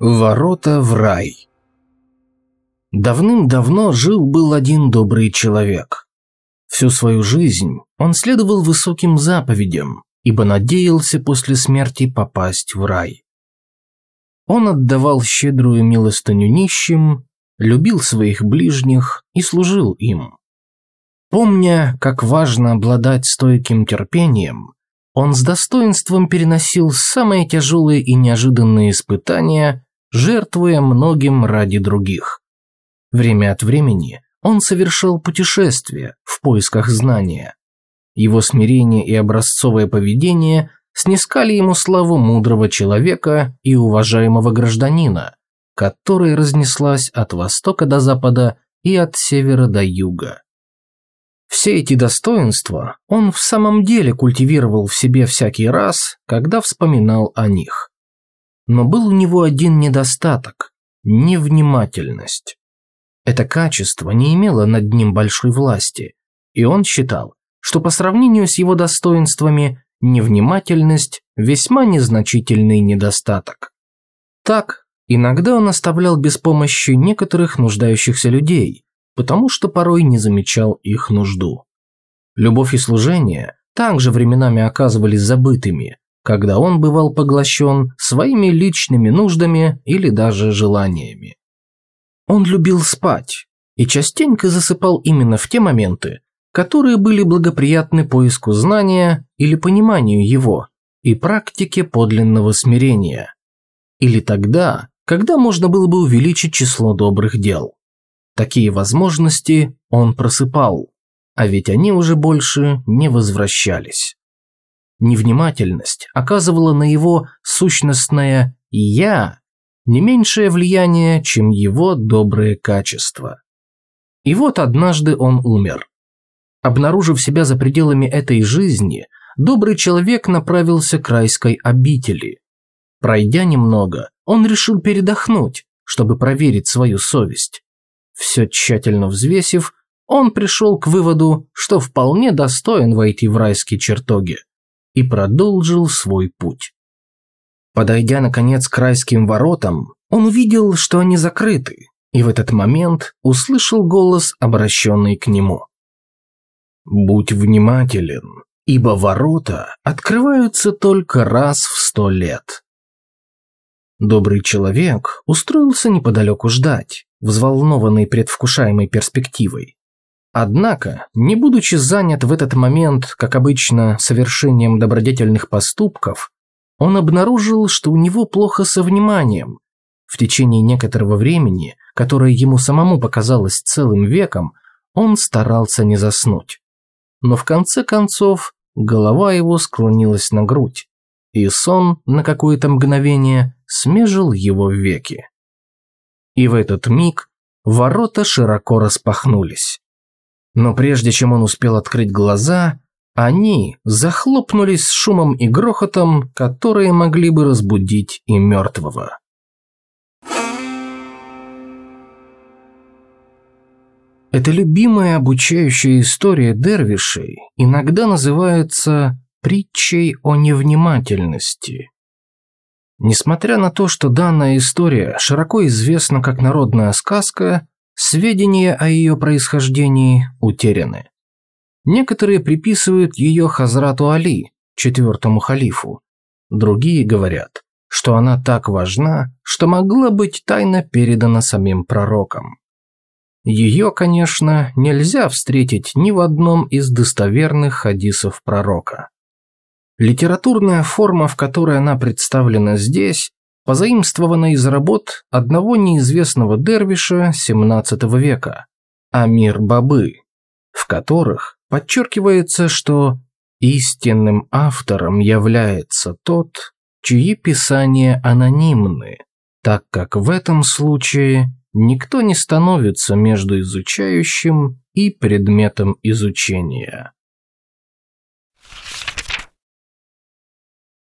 Ворота в рай Давным-давно жил-был один добрый человек. Всю свою жизнь он следовал высоким заповедям, ибо надеялся после смерти попасть в рай. Он отдавал щедрую милостыню нищим, любил своих ближних и служил им. Помня, как важно обладать стойким терпением, он с достоинством переносил самые тяжелые и неожиданные испытания, жертвуя многим ради других. Время от времени он совершал путешествия в поисках знания. Его смирение и образцовое поведение снискали ему славу мудрого человека и уважаемого гражданина, которая разнеслась от востока до запада и от севера до юга. Все эти достоинства он в самом деле культивировал в себе всякий раз, когда вспоминал о них. Но был у него один недостаток – невнимательность. Это качество не имело над ним большой власти, и он считал, что по сравнению с его достоинствами невнимательность – весьма незначительный недостаток. Так, иногда он оставлял без помощи некоторых нуждающихся людей, потому что порой не замечал их нужду. Любовь и служение также временами оказывались забытыми, когда он бывал поглощен своими личными нуждами или даже желаниями. Он любил спать и частенько засыпал именно в те моменты, которые были благоприятны поиску знания или пониманию его и практике подлинного смирения. Или тогда, когда можно было бы увеличить число добрых дел. Такие возможности он просыпал, а ведь они уже больше не возвращались. Невнимательность оказывала на его сущностное «я» не меньшее влияние, чем его добрые качества. И вот однажды он умер. Обнаружив себя за пределами этой жизни, добрый человек направился к райской обители. Пройдя немного, он решил передохнуть, чтобы проверить свою совесть. Все тщательно взвесив, он пришел к выводу, что вполне достоин войти в райские чертоги и продолжил свой путь. Подойдя, наконец, к райским воротам, он увидел, что они закрыты, и в этот момент услышал голос, обращенный к нему. «Будь внимателен, ибо ворота открываются только раз в сто лет». Добрый человек устроился неподалеку ждать, взволнованный предвкушаемой перспективой. Однако, не будучи занят в этот момент, как обычно, совершением добродетельных поступков, он обнаружил, что у него плохо со вниманием. В течение некоторого времени, которое ему самому показалось целым веком, он старался не заснуть. Но в конце концов голова его склонилась на грудь, и сон на какое-то мгновение смежил его веки. И в этот миг ворота широко распахнулись. Но прежде чем он успел открыть глаза, они захлопнулись с шумом и грохотом, которые могли бы разбудить и мертвого. Эта любимая обучающая история дервишей иногда называется притчей о невнимательности. Несмотря на то, что данная история широко известна как народная сказка, Сведения о ее происхождении утеряны. Некоторые приписывают ее Хазрату Али, четвертому халифу. Другие говорят, что она так важна, что могла быть тайно передана самим пророкам. Ее, конечно, нельзя встретить ни в одном из достоверных хадисов пророка. Литературная форма, в которой она представлена здесь, позаимствована из работ одного неизвестного дервиша XVII века, Амир Бабы, в которых подчеркивается, что истинным автором является тот, чьи писания анонимны, так как в этом случае никто не становится между изучающим и предметом изучения.